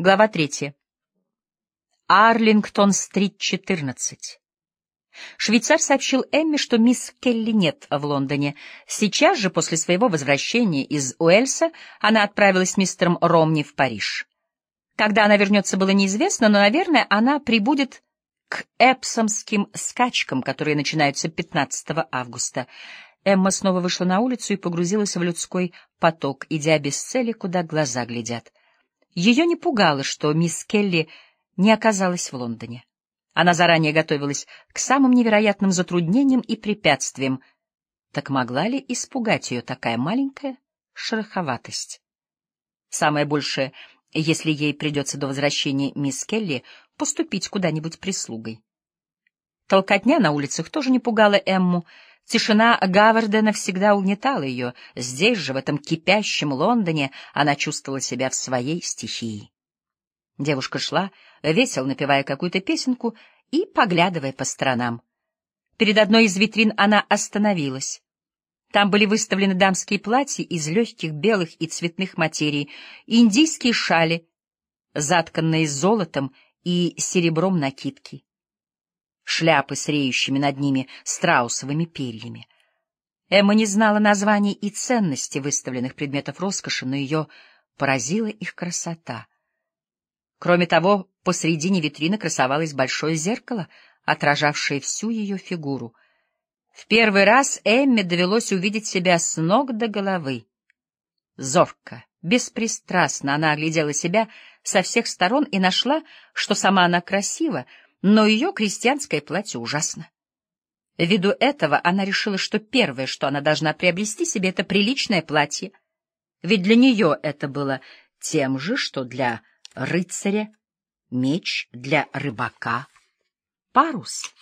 Глава третья. Арлингтон-стрит, 14. Швейцар сообщил Эмми, что мисс Келли нет в Лондоне. Сейчас же, после своего возвращения из Уэльса, она отправилась с мистером Ромни в Париж. Когда она вернется, было неизвестно, но, наверное, она прибудет к эпсомским скачкам, которые начинаются 15 августа. Эмма снова вышла на улицу и погрузилась в людской поток, идя без цели, куда глаза глядят. Ее не пугало, что мисс Келли не оказалась в Лондоне. Она заранее готовилась к самым невероятным затруднениям и препятствиям. Так могла ли испугать ее такая маленькая шероховатость? Самое большее, если ей придется до возвращения мисс Келли поступить куда-нибудь прислугой. Толкотня на улицах тоже не пугала Эмму, Тишина Гавардена всегда угнетала ее. Здесь же, в этом кипящем Лондоне, она чувствовала себя в своей стихии. Девушка шла, весело напевая какую-то песенку и поглядывая по сторонам. Перед одной из витрин она остановилась. Там были выставлены дамские платья из легких белых и цветных материй, индийские шали, затканные золотом и серебром накидки шляпы с реющими над ними страусовыми перьями. Эмма не знала названий и ценности выставленных предметов роскоши, но ее поразила их красота. Кроме того, посредине витрины красовалось большое зеркало, отражавшее всю ее фигуру. В первый раз Эмме довелось увидеть себя с ног до головы. Зорко, беспристрастно она оглядела себя со всех сторон и нашла, что сама она красива, но ее крестьянское платье ужасно. Ввиду этого она решила, что первое, что она должна приобрести себе, это приличное платье, ведь для нее это было тем же, что для рыцаря меч, для рыбака парус.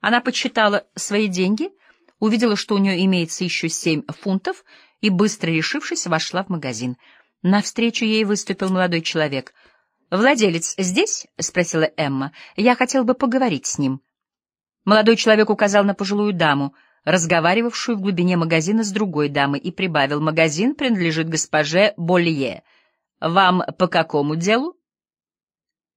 Она подсчитала свои деньги, увидела, что у нее имеется еще семь фунтов, и, быстро решившись, вошла в магазин. Навстречу ей выступил молодой человек — «Владелец здесь?» — спросила Эмма. «Я хотел бы поговорить с ним». Молодой человек указал на пожилую даму, разговаривавшую в глубине магазина с другой дамой, и прибавил. «Магазин принадлежит госпоже Болье. Вам по какому делу?»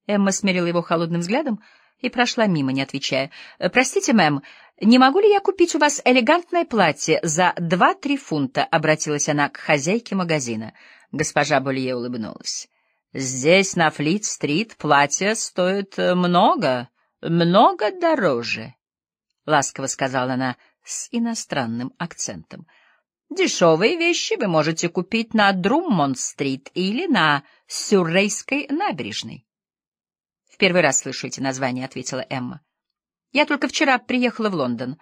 Эмма смерила его холодным взглядом и прошла мимо, не отвечая. «Простите, мэм, не могу ли я купить у вас элегантное платье за два-три фунта?» — обратилась она к хозяйке магазина. Госпожа Болье улыбнулась. Здесь, на Флит-стрит, платья стоят э, много, много дороже, — ласково сказала она с иностранным акцентом. Дешевые вещи вы можете купить на Друммонд-стрит или на Сюррейской набережной. — В первый раз слышу эти названия, — ответила Эмма. — Я только вчера приехала в Лондон.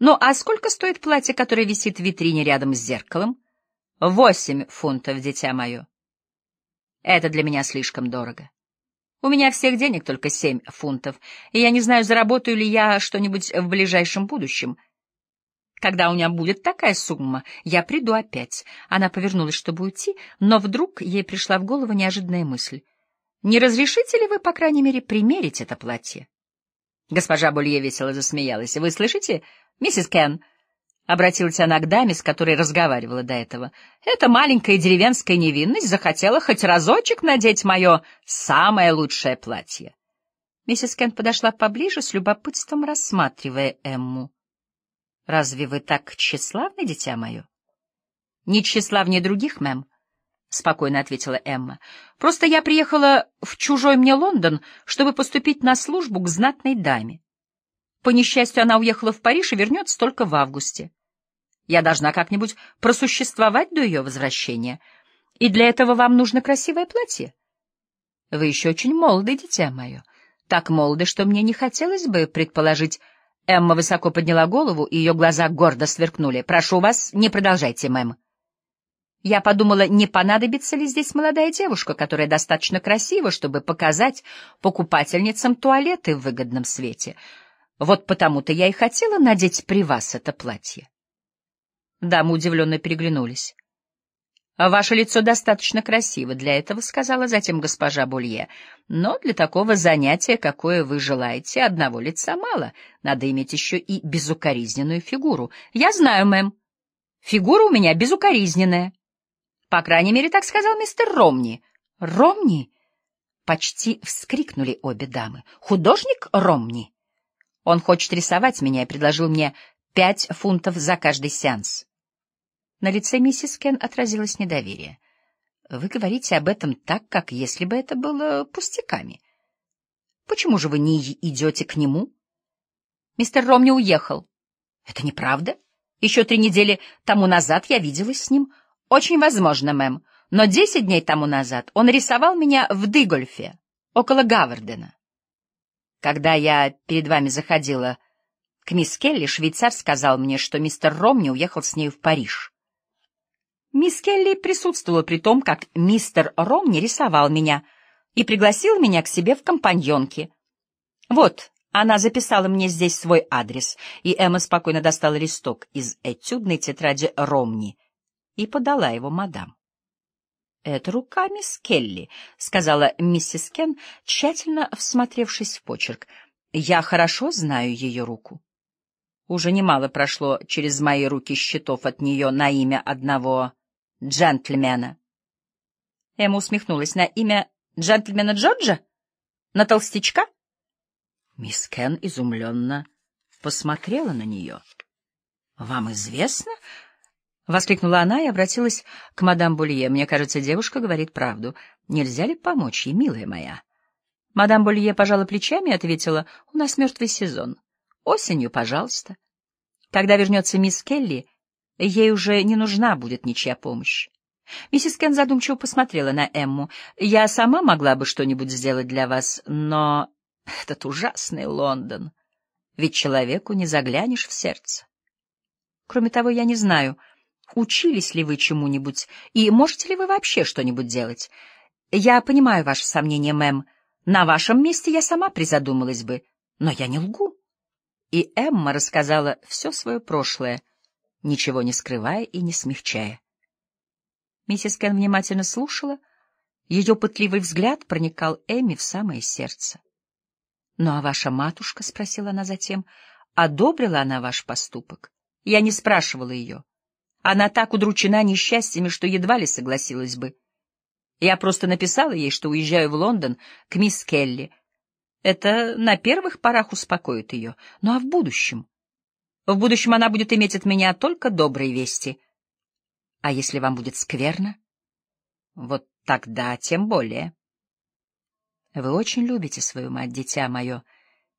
Ну, а сколько стоит платье, которое висит в витрине рядом с зеркалом? — Восемь фунтов, дитя мое. Это для меня слишком дорого. У меня всех денег только семь фунтов, и я не знаю, заработаю ли я что-нибудь в ближайшем будущем. Когда у меня будет такая сумма, я приду опять. Она повернулась, чтобы уйти, но вдруг ей пришла в голову неожиданная мысль. Не разрешите ли вы, по крайней мере, примерить это платье? Госпожа Булье весело засмеялась. — Вы слышите, миссис Кен? Обратилась она к даме, с которой разговаривала до этого. Эта маленькая деревенская невинность захотела хоть разочек надеть мое самое лучшее платье. Миссис Кент подошла поближе, с любопытством рассматривая Эмму. — Разве вы так тщеславны, дитя мое? — Не тщеславнее других, мэм, — спокойно ответила Эмма. — Просто я приехала в чужой мне Лондон, чтобы поступить на службу к знатной даме. По несчастью, она уехала в Париж и вернется только в августе. Я должна как-нибудь просуществовать до ее возвращения, и для этого вам нужно красивое платье. Вы еще очень молоды, дитя мое, так молоды, что мне не хотелось бы предположить... Эмма высоко подняла голову, и ее глаза гордо сверкнули. «Прошу вас, не продолжайте, мэм». Я подумала, не понадобится ли здесь молодая девушка, которая достаточно красива, чтобы показать покупательницам туалеты в выгодном свете — вот потому-то я и хотела надеть при вас это платье. Дамы удивленно переглянулись. «Ваше лицо достаточно красиво для этого», — сказала затем госпожа Булье. «Но для такого занятия, какое вы желаете, одного лица мало. Надо иметь еще и безукоризненную фигуру. Я знаю, мэм. Фигура у меня безукоризненная. По крайней мере, так сказал мистер Ромни». «Ромни?» Почти вскрикнули обе дамы. «Художник Ромни? Он хочет рисовать меня и предложил мне пять фунтов за каждый сеанс». На лице миссис Кен отразилось недоверие. «Вы говорите об этом так, как если бы это было пустяками. Почему же вы не идете к нему?» «Мистер Ромни уехал». «Это неправда? Еще три недели тому назад я виделась с ним». «Очень возможно, мэм. Но десять дней тому назад он рисовал меня в Дыгольфе, около Гавардена. Когда я перед вами заходила к мисс Келли, швейцар сказал мне, что мистер Ромни уехал с ней в Париж. Мисс Келли присутствовала при том, как мистер Ромни рисовал меня и пригласил меня к себе в компаньонки. Вот, она записала мне здесь свой адрес, и Эмма спокойно достала листок из этюдной тетради Ромни и подала его мадам. «Это рука мисс Келли», — сказала миссис Кен, тщательно всмотревшись в почерк. «Я хорошо знаю ее руку. Уже немало прошло через мои руки счетов от нее на имя одного джентльмена». Эмма усмехнулась. «На имя джентльмена Джорджа? На толстячка?» Мисс Кен изумленно посмотрела на нее. «Вам известно?» — воскликнула она и обратилась к мадам Булье. «Мне кажется, девушка говорит правду. Нельзя ли помочь ей, милая моя?» Мадам Булье пожала плечами и ответила, «У нас мертвый сезон. Осенью, пожалуйста. Когда вернется мисс Келли, ей уже не нужна будет ничья помощь». Миссис Кен задумчиво посмотрела на Эмму. «Я сама могла бы что-нибудь сделать для вас, но этот ужасный Лондон. Ведь человеку не заглянешь в сердце. Кроме того, я не знаю...» Учились ли вы чему-нибудь, и можете ли вы вообще что-нибудь делать? Я понимаю ваши сомнения, мэм. На вашем месте я сама призадумалась бы, но я не лгу. И Эмма рассказала все свое прошлое, ничего не скрывая и не смягчая. Миссис Кен внимательно слушала, ее пытливый взгляд проникал Эмми в самое сердце. — Ну а ваша матушка, — спросила она затем, — одобрила она ваш поступок? Я не спрашивала ее. Она так удручена несчастьями, что едва ли согласилась бы. Я просто написала ей, что уезжаю в Лондон к мисс Келли. Это на первых порах успокоит ее. Ну а в будущем? В будущем она будет иметь от меня только добрые вести. А если вам будет скверно? Вот тогда тем более. Вы очень любите свою мать, дитя мое, —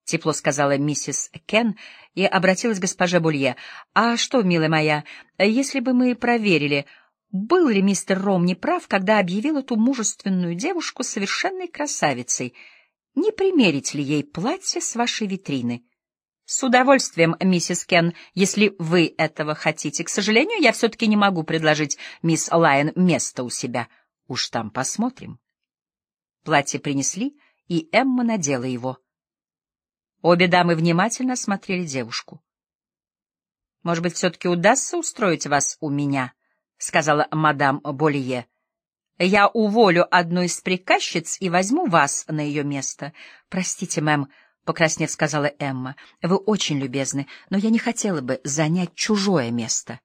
тепло сказала миссис Кен и обратилась к госпоже Булье. — А что, милая моя, если бы мы проверили, был ли мистер Ром неправ, когда объявил эту мужественную девушку совершенной красавицей? Не примерить ли ей платье с вашей витрины? — С удовольствием, миссис Кен, если вы этого хотите. К сожалению, я все-таки не могу предложить мисс Лайон место у себя. Уж там посмотрим. Платье принесли, и Эмма надела его. — Обе дамы внимательно смотрели девушку. — Может быть, все-таки удастся устроить вас у меня? — сказала мадам Болье. — Я уволю одну из приказчиц и возьму вас на ее место. — Простите, мэм, — покраснев сказала Эмма, — вы очень любезны, но я не хотела бы занять чужое место.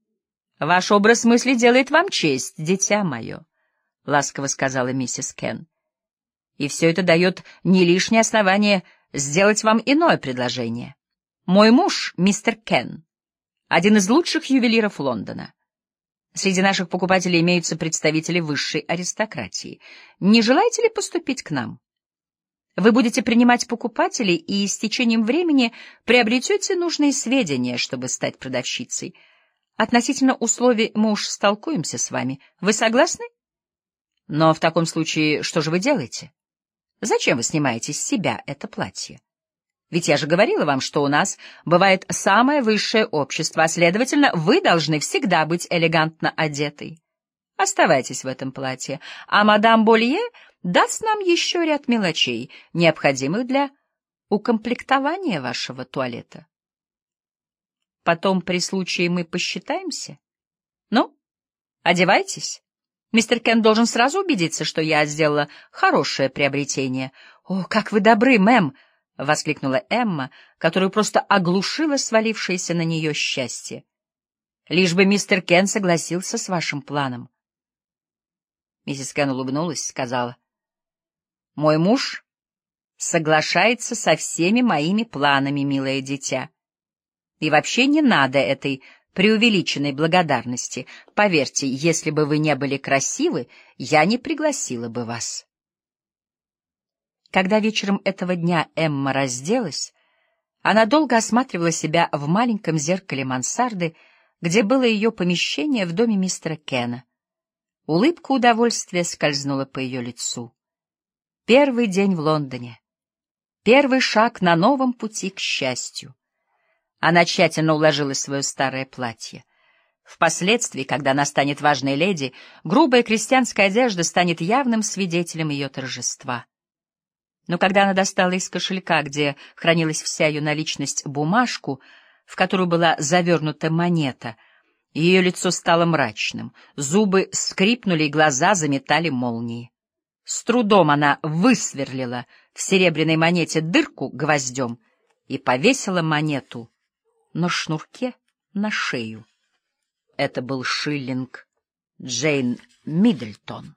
— Ваш образ мысли делает вам честь, дитя мое, — ласково сказала миссис Кен. — И все это дает не лишнее основание — сделать вам иное предложение. Мой муж, мистер Кен, один из лучших ювелиров Лондона. Среди наших покупателей имеются представители высшей аристократии. Не желаете ли поступить к нам? Вы будете принимать покупателей и с течением времени приобретете нужные сведения, чтобы стать продавщицей. Относительно условий мы уж столкуемся с вами. Вы согласны? Но в таком случае что же вы делаете? Зачем вы снимаете с себя это платье? Ведь я же говорила вам, что у нас бывает самое высшее общество, а, следовательно, вы должны всегда быть элегантно одетой. Оставайтесь в этом платье, а мадам Болье даст нам еще ряд мелочей, необходимых для укомплектования вашего туалета. Потом при случае мы посчитаемся. Ну, одевайтесь. Мистер Кен должен сразу убедиться, что я сделала хорошее приобретение. — О, как вы добры, мэм! — воскликнула Эмма, которую просто оглушило свалившееся на нее счастье. — Лишь бы мистер Кен согласился с вашим планом. Миссис Кен улыбнулась, сказала. Мой муж соглашается со всеми моими планами, милое дитя. И вообще не надо этой преувеличенной благодарности. Поверьте, если бы вы не были красивы, я не пригласила бы вас. Когда вечером этого дня Эмма разделась, она долго осматривала себя в маленьком зеркале мансарды, где было ее помещение в доме мистера Кена. Улыбка удовольствия скользнула по ее лицу. Первый день в Лондоне. Первый шаг на новом пути к счастью. Она тщательно уложила свое старое платье. Впоследствии, когда она станет важной леди, грубая крестьянская одежда станет явным свидетелем ее торжества. Но когда она достала из кошелька, где хранилась вся ее наличность, бумажку, в которую была завернута монета, ее лицо стало мрачным, зубы скрипнули и глаза заметали молнии. С трудом она высверлила в серебряной монете дырку гвоздем и повесила монету на шнурке на шею. Это был шиллинг Джейн Миддлтон.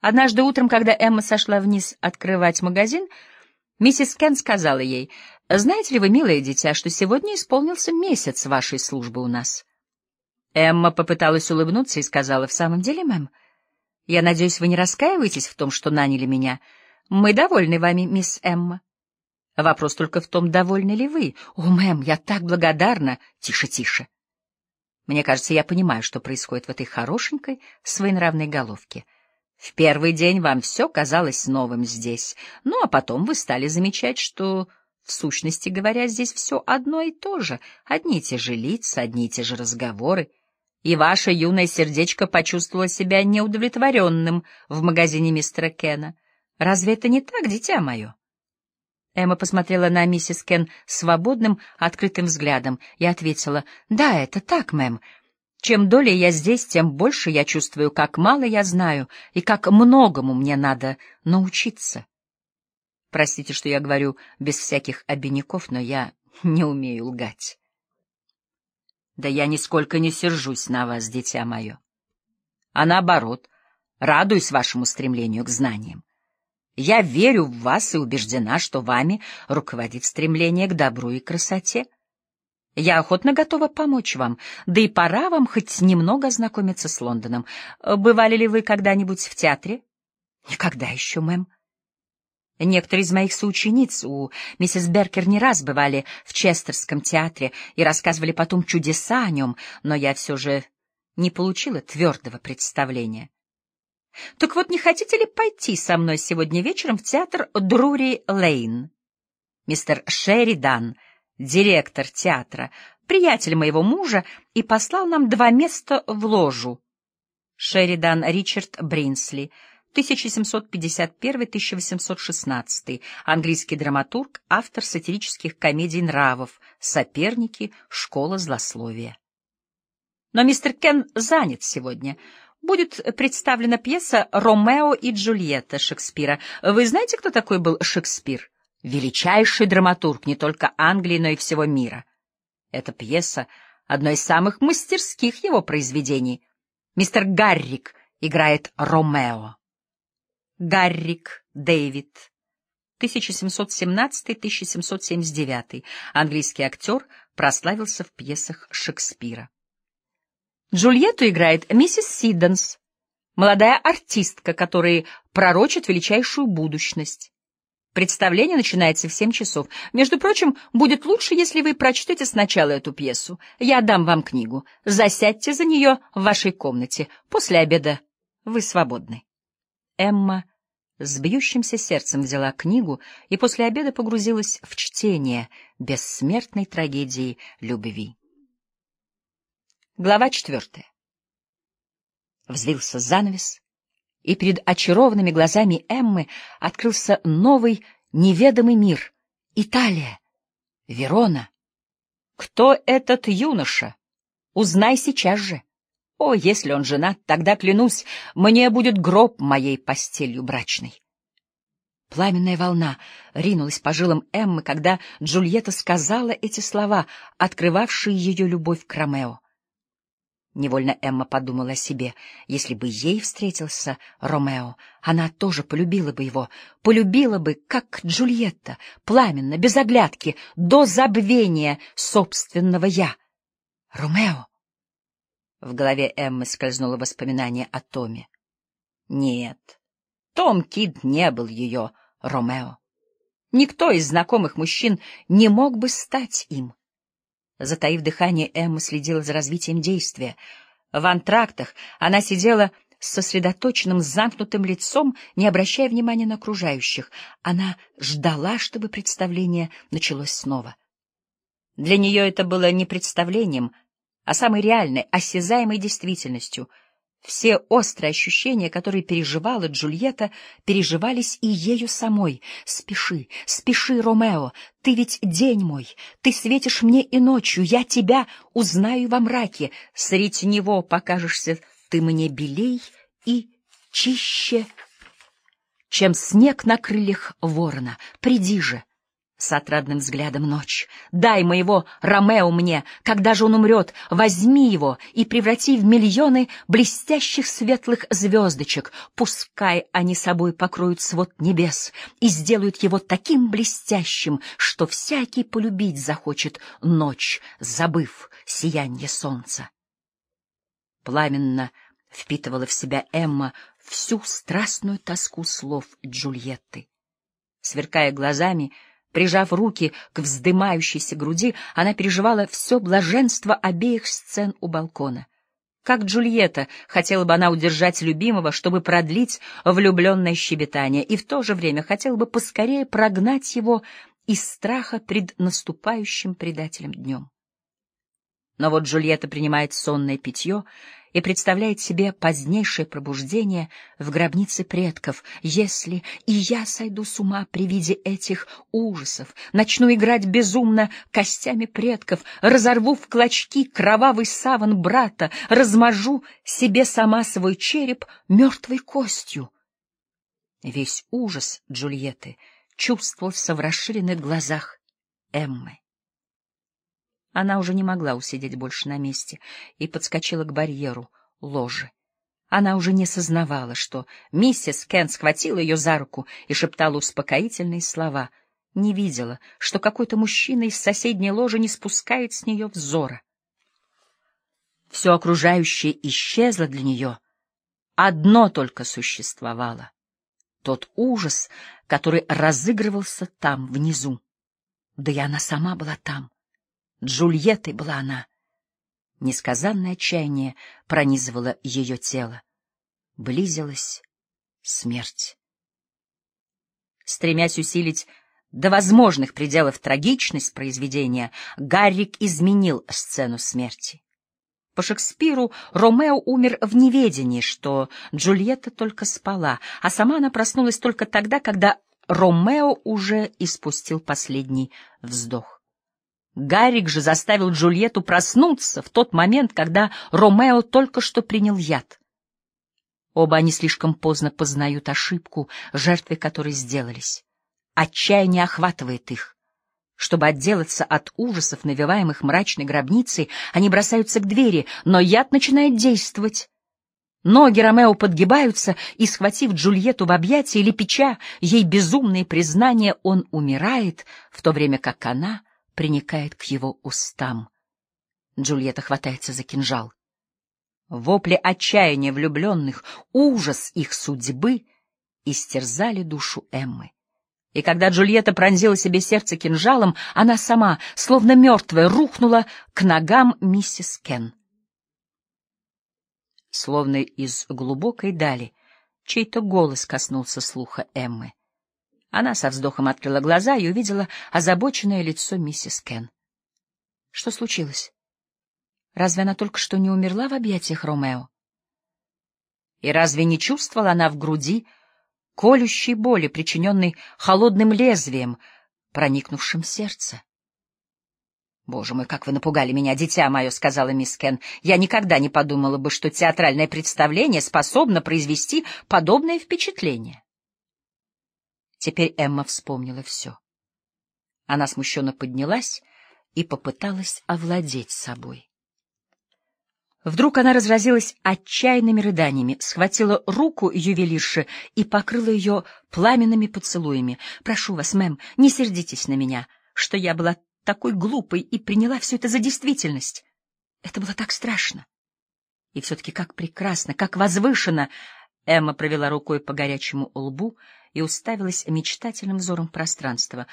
Однажды утром, когда Эмма сошла вниз открывать магазин, миссис Кен сказала ей, «Знаете ли вы, милое дитя, что сегодня исполнился месяц вашей службы у нас?» Эмма попыталась улыбнуться и сказала, «В самом деле, мэм, я надеюсь, вы не раскаиваетесь в том, что наняли меня. Мы довольны вами, мисс Эмма. Вопрос только в том, довольны ли вы. О, мэм, я так благодарна. Тише, тише. Мне кажется, я понимаю, что происходит в этой хорошенькой, своенравной головке. В первый день вам все казалось новым здесь, ну а потом вы стали замечать, что, в сущности говоря, здесь все одно и то же, одни и те же лица, одни и те же разговоры, и ваше юное сердечко почувствовало себя неудовлетворенным в магазине мистера Кена. Разве это не так, дитя мое? Эмма посмотрела на миссис Кен свободным, открытым взглядом и ответила, «Да, это так, мэм. Чем долее я здесь, тем больше я чувствую, как мало я знаю и как многому мне надо научиться. Простите, что я говорю без всяких обиняков, но я не умею лгать. Да я нисколько не сержусь на вас, дитя мое. А наоборот, радуюсь вашему стремлению к знаниям. Я верю в вас и убеждена, что вами руководит стремление к добру и красоте. Я охотно готова помочь вам, да и пора вам хоть немного ознакомиться с Лондоном. Бывали ли вы когда-нибудь в театре? Никогда еще, мэм. Некоторые из моих соучениц у миссис Беркер не раз бывали в Честерском театре и рассказывали потом чудеса о нем, но я все же не получила твердого представления. Так вот, не хотите ли пойти со мной сегодня вечером в театр Друри Лейн? Мистер Шеридан — директор театра, приятель моего мужа, и послал нам два места в ложу. Шеридан Ричард Бринсли, 1751-1816, английский драматург, автор сатирических комедий нравов, соперники, школа злословия. Но мистер Кен занят сегодня. Будет представлена пьеса «Ромео и Джульетта» Шекспира. Вы знаете, кто такой был Шекспир? величайший драматург не только Англии, но и всего мира. Эта пьеса — одно из самых мастерских его произведений. Мистер Гаррик играет Ромео. Гаррик Дэвид, 1717-1779, английский актер, прославился в пьесах Шекспира. Джульетту играет миссис Сидденс, молодая артистка, которая пророчит величайшую будущность. Представление начинается в семь часов. Между прочим, будет лучше, если вы прочтете сначала эту пьесу. Я дам вам книгу. Засядьте за нее в вашей комнате. После обеда вы свободны. Эмма с бьющимся сердцем взяла книгу и после обеда погрузилась в чтение бессмертной трагедии любви. Глава четвертая. Взвился занавес и перед очарованными глазами Эммы открылся новый неведомый мир — Италия, Верона. Кто этот юноша? Узнай сейчас же. О, если он женат, тогда, клянусь, мне будет гроб моей постелью брачной. Пламенная волна ринулась по жилам Эммы, когда Джульетта сказала эти слова, открывавшие ее любовь к Ромео. Невольно Эмма подумала о себе. Если бы ей встретился Ромео, она тоже полюбила бы его, полюбила бы, как Джульетта, пламенно, без оглядки, до забвения собственного «я». «Ромео!» В голове Эммы скользнуло воспоминание о Томе. Нет, Том Кид не был ее Ромео. Никто из знакомых мужчин не мог бы стать им. Затаив дыхание, Эмма следила за развитием действия. В антрактах она сидела с сосредоточенным, замкнутым лицом, не обращая внимания на окружающих. Она ждала, чтобы представление началось снова. Для нее это было не представлением, а самой реальной, осязаемой действительностью — все острые ощущения, которые переживала Джульетта, переживались и ею самой. «Спеши, спеши, Ромео, ты ведь день мой, ты светишь мне и ночью, я тебя узнаю во мраке, среди него покажешься ты мне белей и чище, чем снег на крыльях ворона. Приди же!» С отрадным взглядом ночь. Дай моего Ромео мне, когда же он умрет, возьми его и преврати в миллионы блестящих светлых звездочек, пускай они собой покроют свод небес и сделают его таким блестящим, что всякий полюбить захочет ночь, забыв сияние солнца. Пламенно впитывала в себя Эмма всю страстную тоску слов Джульетты. Сверкая глазами, Прижав руки к вздымающейся груди, она переживала все блаженство обеих сцен у балкона. Как Джульетта, хотела бы она удержать любимого, чтобы продлить влюбленное щебетание, и в то же время хотела бы поскорее прогнать его из страха пред наступающим предателем днем. Но вот Джульетта принимает сонное питье и представляет себе позднейшее пробуждение в гробнице предков. Если и я сойду с ума при виде этих ужасов, начну играть безумно костями предков, разорву в клочки кровавый саван брата, размажу себе сама свой череп мертвой костью. Весь ужас Джульетты чувствовался в расширенных глазах Эммы. Она уже не могла усидеть больше на месте и подскочила к барьеру ложи. Она уже не сознавала, что миссис Кен схватила ее за руку и шептала успокоительные слова. Не видела, что какой-то мужчина из соседней ложи не спускает с нее взора. Все окружающее исчезло для нее. Одно только существовало — тот ужас, который разыгрывался там, внизу. Да и она сама была там. Джульеттой была она. Несказанное отчаяние пронизывало ее тело. Близилась смерть. Стремясь усилить до возможных пределов трагичность произведения, Гаррик изменил сцену смерти. По Шекспиру Ромео умер в неведении, что Джульетта только спала, а сама она проснулась только тогда, когда Ромео уже испустил последний вздох. Гаррик же заставил Джульетту проснуться в тот момент, когда Ромео только что принял яд. Оба они слишком поздно познают ошибку, жертвой которой сделались. Отчаяние охватывает их. Чтобы отделаться от ужасов, навеваемых мрачной гробницей, они бросаются к двери, но яд начинает действовать. Ноги Ромео подгибаются, и, схватив Джульетту в объятия или печа ей безумные признания, он умирает, в то время как она приникает к его устам. Джульетта хватается за кинжал. Вопли отчаяния влюбленных, ужас их судьбы истерзали душу Эммы. И когда Джульетта пронзила себе сердце кинжалом, она сама, словно мертвая, рухнула к ногам миссис Кен. Словно из глубокой дали чей-то голос коснулся слуха Эммы. Она со вздохом открыла глаза и увидела озабоченное лицо миссис Кен. Что случилось? Разве она только что не умерла в объятиях Ромео? И разве не чувствовала она в груди колющей боли, причиненной холодным лезвием, проникнувшим в сердце? «Боже мой, как вы напугали меня, дитя мое!» — сказала мисс Кен. «Я никогда не подумала бы, что театральное представление способно произвести подобное впечатление». Теперь Эмма вспомнила все. Она смущенно поднялась и попыталась овладеть собой. Вдруг она разразилась отчаянными рыданиями, схватила руку ювелирши и покрыла ее пламенными поцелуями. «Прошу вас, мэм, не сердитесь на меня, что я была такой глупой и приняла все это за действительность. Это было так страшно. И все-таки как прекрасно, как возвышенно!» Эмма провела рукой по горячему лбу и уставилась мечтательным взором пространства.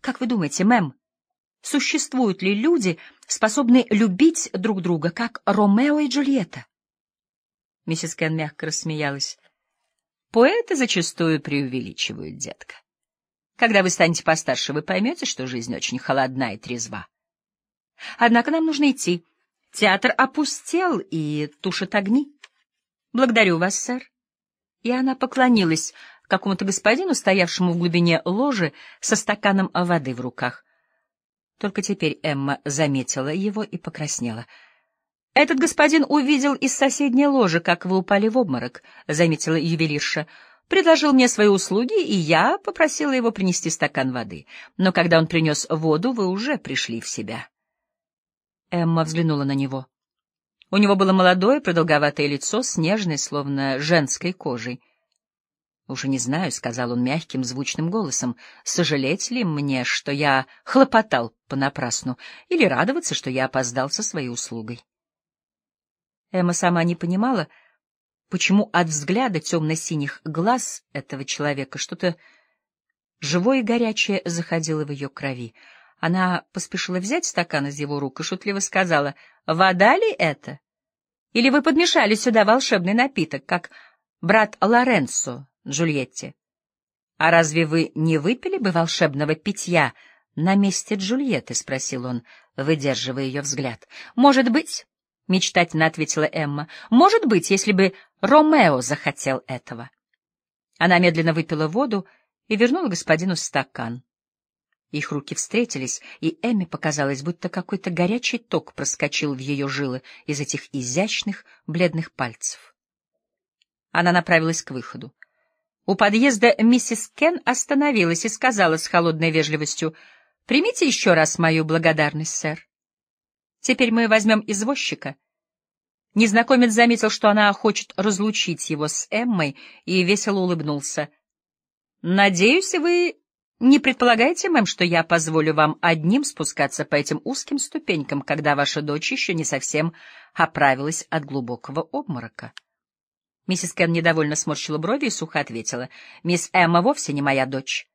«Как вы думаете, мэм, Существуют ли люди, способные любить друг друга, как Ромео и Джульетта? Миссис Кен мягко рассмеялась. Поэты зачастую преувеличивают, детка. Когда вы станете постарше, вы поймете, что жизнь очень холодна и трезва. Однако нам нужно идти. Театр опустел и тушит огни. Благодарю вас, сэр. И она поклонилась какому-то господину, стоявшему в глубине ложи со стаканом воды в руках. Только теперь Эмма заметила его и покраснела. — Этот господин увидел из соседней ложи, как вы упали в обморок, — заметила ювелирша. — Предложил мне свои услуги, и я попросила его принести стакан воды. Но когда он принес воду, вы уже пришли в себя. Эмма взглянула на него. У него было молодое, продолговатое лицо с словно женской кожей. «Уже не знаю», — сказал он мягким, звучным голосом, — «сожалеть ли мне, что я хлопотал понапрасну, или радоваться, что я опоздал со своей услугой?» Эмма сама не понимала, почему от взгляда темно-синих глаз этого человека что-то живое и горячее заходило в ее крови. Она поспешила взять стакан из его рук и шутливо сказала, «Вода ли это? Или вы подмешали сюда волшебный напиток, как брат Лоренцо Джульетте. «А разве вы не выпили бы волшебного питья на месте Джульетты?» — спросил он, выдерживая ее взгляд. «Может быть», — мечтательно ответила Эмма, — «может быть, если бы Ромео захотел этого». Она медленно выпила воду и вернула господину стакан. Их руки встретились, и Эмме показалось, будто какой-то горячий ток проскочил в ее жилы из этих изящных бледных пальцев. Она направилась к выходу. У подъезда миссис Кен остановилась и сказала с холодной вежливостью, «Примите еще раз мою благодарность, сэр. Теперь мы возьмем извозчика». Незнакомец заметил, что она хочет разлучить его с Эммой, и весело улыбнулся. «Надеюсь, вы не предполагаете, мэм, что я позволю вам одним спускаться по этим узким ступенькам, когда ваша дочь еще не совсем оправилась от глубокого обморока?» Миссис Кен недовольно сморщила брови и сухо ответила. «Мисс Эмма вовсе не моя дочь.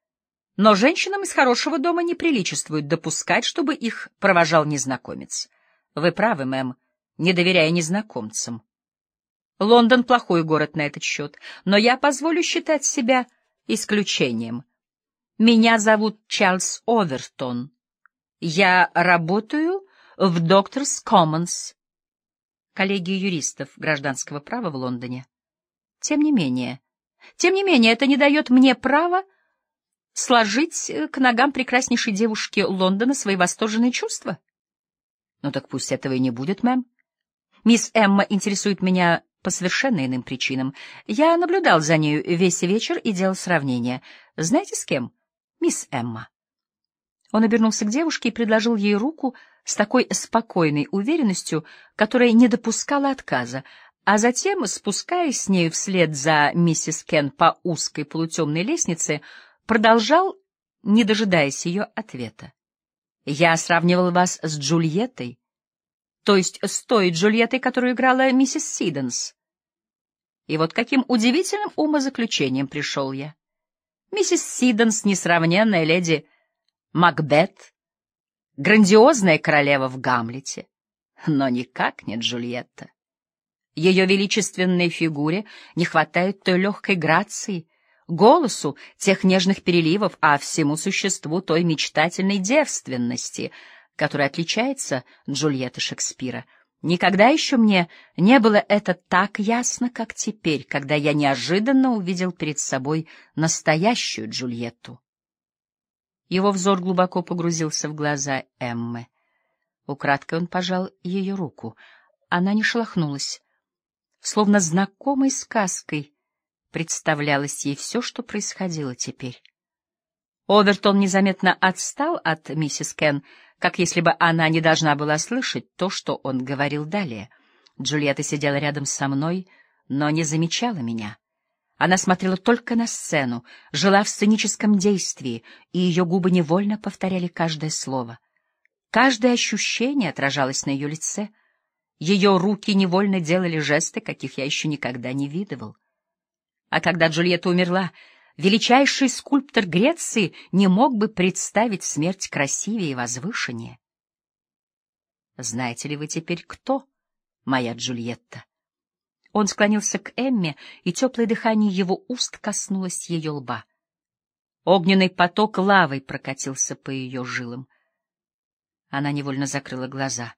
Но женщинам из хорошего дома неприличествует допускать, чтобы их провожал незнакомец. Вы правы, мэм, не доверяя незнакомцам. Лондон — плохой город на этот счет, но я позволю считать себя исключением. Меня зовут Чарльз Овертон. Я работаю в Докторс Commons, коллегии юристов гражданского права в Лондоне. Тем не менее, тем не менее, это не дает мне права сложить э, к ногам прекраснейшей девушки Лондона свои восторженные чувства. Ну так пусть этого и не будет, мэм. Мисс Эмма интересует меня по совершенно иным причинам. Я наблюдал за нею весь вечер и делал сравнение. Знаете, с кем? Мисс Эмма. Он обернулся к девушке и предложил ей руку с такой спокойной уверенностью, которая не допускала отказа а затем, спускаясь с нею вслед за миссис Кен по узкой полутемной лестнице, продолжал, не дожидаясь ее ответа. «Я сравнивал вас с Джульеттой, то есть с той Джульеттой, которую играла миссис Сиденс. И вот каким удивительным умозаключением пришел я. Миссис Сиденс — несравненная леди Макбет, грандиозная королева в Гамлете, но никак не Джульетта. Ее величественной фигуре не хватает той легкой грации, голосу тех нежных переливов, а всему существу той мечтательной девственности, которая отличается Джульетты Шекспира. Никогда еще мне не было это так ясно, как теперь, когда я неожиданно увидел перед собой настоящую Джульетту. Его взор глубоко погрузился в глаза Эммы. Украдкой он пожал ее руку. Она не шелохнулась словно знакомой сказкой представлялось ей все, что происходило теперь. Овертон незаметно отстал от миссис Кен, как если бы она не должна была слышать то, что он говорил далее. Джульетта сидела рядом со мной, но не замечала меня. Она смотрела только на сцену, жила в сценическом действии, и ее губы невольно повторяли каждое слово. Каждое ощущение отражалось на ее лице. Ее руки невольно делали жесты, каких я еще никогда не видывал. А когда Джульетта умерла, величайший скульптор Греции не мог бы представить смерть красивее и возвышеннее. Знаете ли вы теперь, кто моя Джульетта? Он склонился к Эмме, и теплое дыхание его уст коснулось ее лба. Огненный поток лавой прокатился по ее жилам. Она невольно закрыла глаза.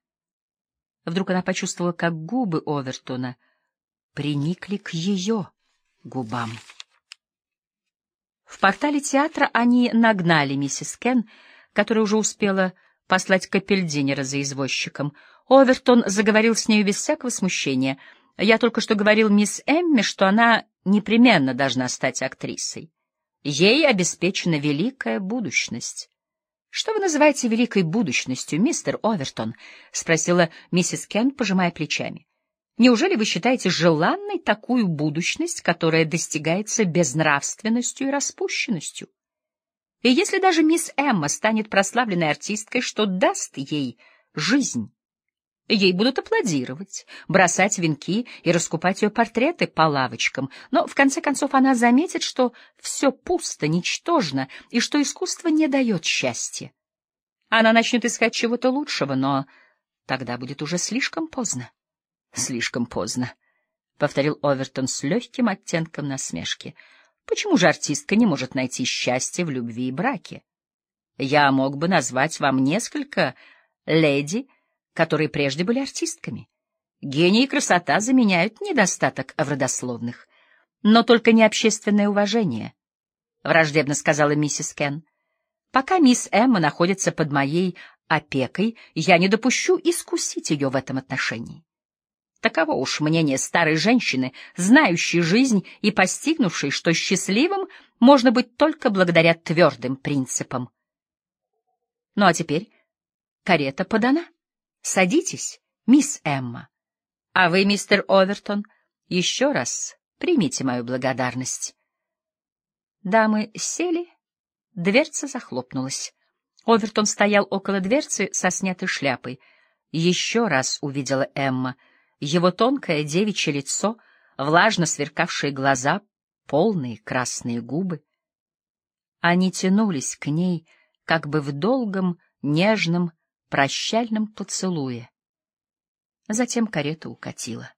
Вдруг она почувствовала, как губы Овертона приникли к ее губам. В портале театра они нагнали миссис Кен, которая уже успела послать капельдинера за извозчиком. Овертон заговорил с нею без всякого смущения — я только что говорил мисс Эмми, что она непременно должна стать актрисой. Ей обеспечена великая будущность. — Что вы называете великой будущностью, мистер Овертон? — спросила миссис Кент, пожимая плечами. — Неужели вы считаете желанной такую будущность, которая достигается безнравственностью и распущенностью? И если даже мисс Эмма станет прославленной артисткой, что даст ей жизнь? Ей будут аплодировать, бросать венки и раскупать ее портреты по лавочкам, но в конце концов она заметит, что все пусто, ничтожно, и что искусство не дает счастья. Она начнет искать чего-то лучшего, но тогда будет уже слишком поздно. — Слишком поздно, — повторил Овертон с легким оттенком насмешки. — Почему же артистка не может найти счастье в любви и браке? Я мог бы назвать вам несколько леди, которые прежде были артистками. Гений и красота заменяют недостаток в родословных, но только не общественное уважение, — враждебно сказала миссис Кен. Пока мисс Эмма находится под моей опекой, я не допущу искусить ее в этом отношении. Таково уж мнение старой женщины, знающей жизнь и постигнувшей, что счастливым можно быть только благодаря твердым принципам. Ну а теперь карета подана. Садитесь, мисс Эмма. А вы, мистер Овертон, еще раз примите мою благодарность. Дамы сели, дверца захлопнулась. Овертон стоял около дверцы со снятой шляпой. Еще раз увидела Эмма его тонкое девичье лицо, влажно сверкавшие глаза, полные красные губы. Они тянулись к ней, как бы в долгом, нежном, прощальном поцелуе. Затем карета укатила.